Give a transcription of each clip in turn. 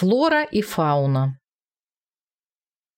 Флора и фауна.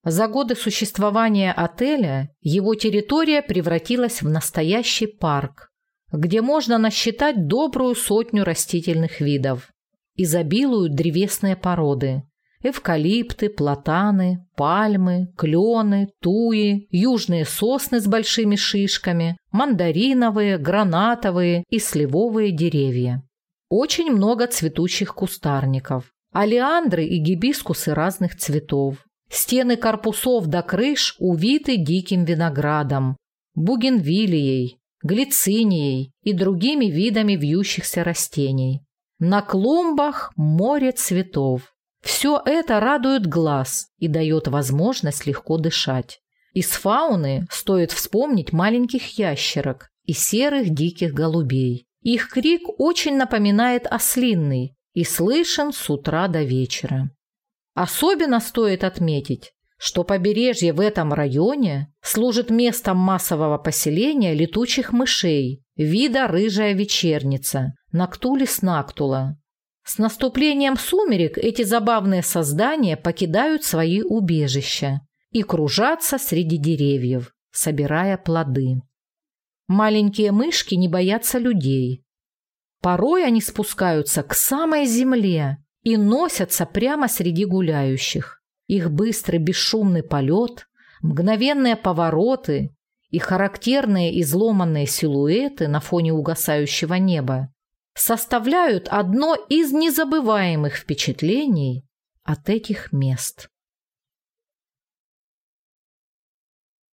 За годы существования отеля его территория превратилась в настоящий парк, где можно насчитать добрую сотню растительных видов. Изобилуют древесные породы – эвкалипты, платаны, пальмы, клены, туи, южные сосны с большими шишками, мандариновые, гранатовые и сливовые деревья. Очень много цветущих кустарников, алиандры и гибискусы разных цветов. Стены корпусов до крыш увиты диким виноградом, бугенвилией, глицинией и другими видами вьющихся растений. На клумбах море цветов. Все это радует глаз и дает возможность легко дышать. Из фауны стоит вспомнить маленьких ящерок и серых диких голубей. Их крик очень напоминает ослинный, и слышен с утра до вечера. Особенно стоит отметить, что побережье в этом районе служит местом массового поселения летучих мышей вида рыжая вечерница Нактулис нактула. С наступлением сумерек эти забавные создания покидают свои убежища и кружатся среди деревьев, собирая плоды. Маленькие мышки не боятся людей, Порой они спускаются к самой земле и носятся прямо среди гуляющих. Их быстрый бесшумный полет, мгновенные повороты и характерные изломанные силуэты на фоне угасающего неба составляют одно из незабываемых впечатлений от этих мест.